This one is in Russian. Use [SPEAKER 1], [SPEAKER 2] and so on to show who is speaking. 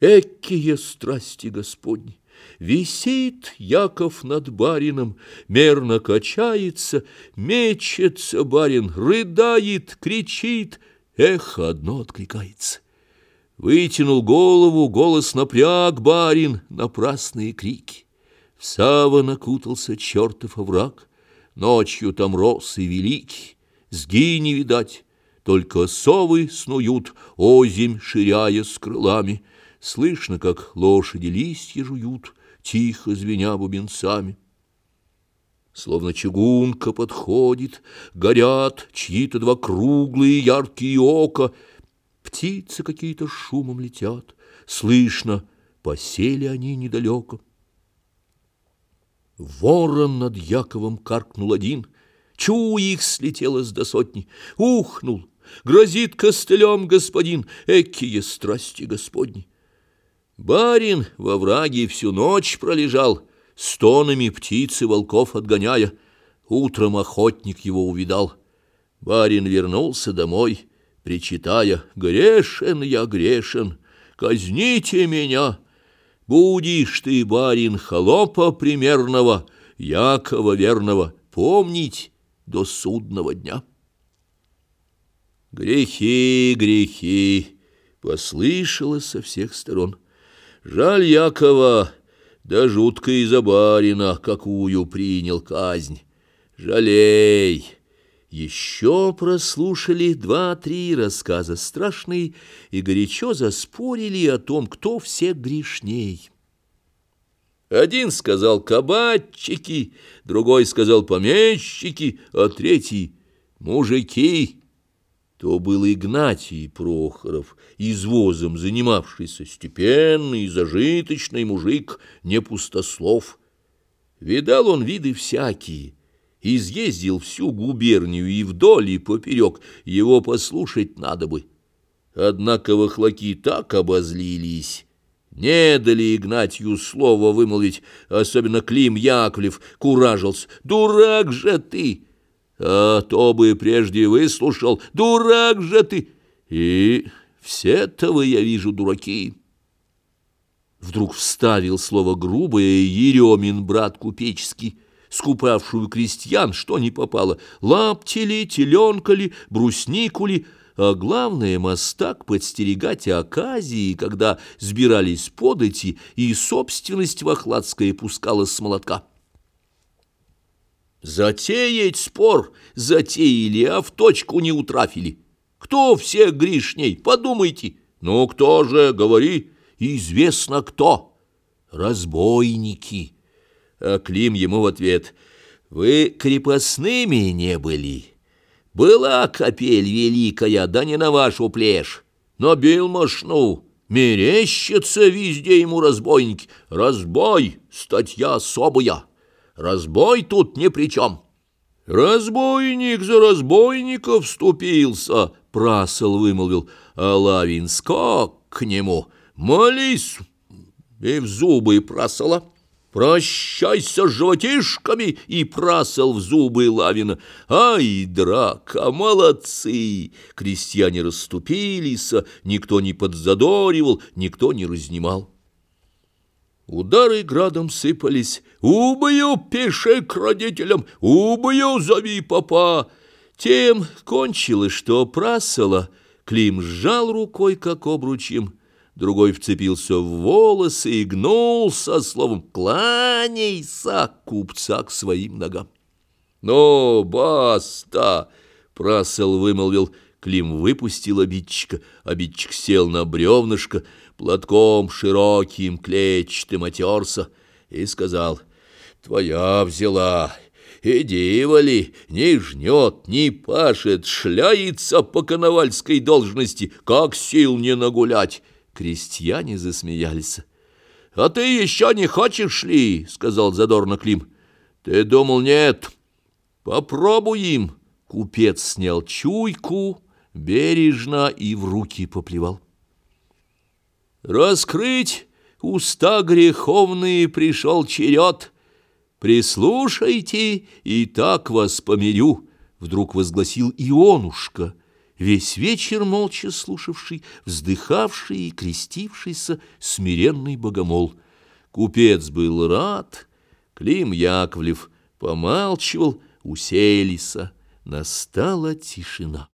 [SPEAKER 1] Экие страсти Господни! Висит Яков над барином, мерно качается, мечется барин, рыдает, кричит, эхо одно откликается. Вытянул голову, голос напряг барин, напрасные крики. В сава накутался чертов овраг, ночью там рос и великий, сги не видать, только совы снуют, озимь ширяя с крылами, Слышно, как лошади листья жуют, тихо звеня бубенцами. Словно чугунка подходит, горят чьи-то два круглые яркие ока, Птицы какие-то шумом летят, слышно, посели они недалеко. Ворон над Яковом каркнул один, чу их слетело с до сотни, ухнул, грозит костылем господин, экие страсти господни. Барин во враге всю ночь пролежал, стонами птицы волков отгоняя. Утром охотник его увидал. Барин вернулся домой, причитая, «Грешен я, грешен, казните меня!» Будешь ты, барин, холопа примерного, Якова верного, помнить до судного дня. Грехи, грехи, послышалось со всех сторон. Жаль Якова, да жутко из-за барина, какую принял казнь. Жалей! Еще прослушали два-три рассказа страшные и горячо заспорили о том, кто всех грешней. Один сказал «кабачики», другой сказал «помещики», а третий «мужики». То был Игнатий Прохоров, извозом занимавшийся, степенный, зажиточный мужик, не пустослов. Видал он виды всякие, изъездил всю губернию и вдоль, и поперек, его послушать надо бы. Однако вахлаки так обозлились, не дали Игнатию слова вымолвить, особенно Клим Яковлев куражился. «Дурак же ты!» А то бы прежде выслушал, дурак же ты! И все-то вы, я вижу, дураки. Вдруг вставил слово грубое Еремин, брат купеческий, скупавшую крестьян, что не попало, лапти ли, теленка ли, бруснику ли, а главное, мостак подстерегать оказии, когда сбирались подати, и собственность вахладская пускалась с молотка. Затеять спор затеяли, а в точку не утрафили. Кто всех грешней, подумайте. Ну, кто же, говори, известно кто. Разбойники. А Клим ему в ответ, вы крепостными не были. Была капель великая, да не на вашу плешь. Но бил мошну, мерещится везде ему разбойники. Разбой, статья особая. Разбой тут ни при чем. Разбойник за разбойника вступился, прасол вымолвил, а Лавин скок к нему. Молись, и в зубы прасола. Прощайся с животишками, и прасол в зубы Лавина. Ай, драка, молодцы! Крестьяне расступились, никто не подзадоривал, никто не разнимал. Удары градом сыпались. «Убью, пиши к родителям! Убью, зови папа!» Тем кончилось, что прасола Клим сжал рукой, как обручем, другой вцепился в волосы и гнулся словом «Кланяйся, купца, к своим ногам!» «Ну, баста!» — прасол вымолвил — Клим выпустил обидчика, обидчик сел на бревнышко, платком широким, клетчатым отерся и сказал, «Твоя взяла, и дива ли, не жнет, не пашет, шляется по коновальской должности, как сил не нагулять». Крестьяне засмеялись. «А ты еще не хочешь ли?» — сказал задорно Клим. «Ты думал, нет? Попробуем». Купец снял чуйку, бережно и в руки поплевал. Раскрыть уста греховные пришел черед. Прислушайте, и так вас помирю, вдруг возгласил Ионушка, весь вечер молча слушавший, вздыхавший и крестившийся смиренный богомол. Купец был рад, Клим Яковлев помалчивал, уселися, настала тишина.